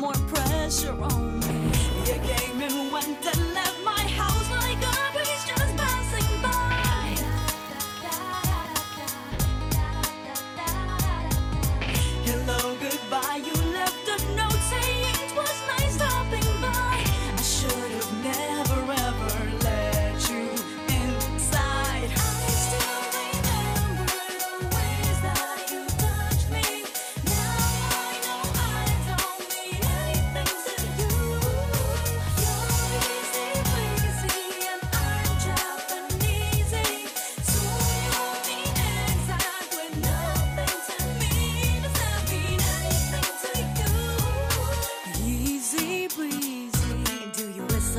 more pressure on me. You came and went and left my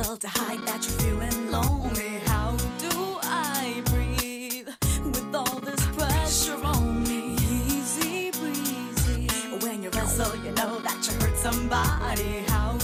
to hide that you're feeling lonely. How do I breathe with all this pressure on me? Easy breezy. When you wrestle, you know that you hurt somebody. How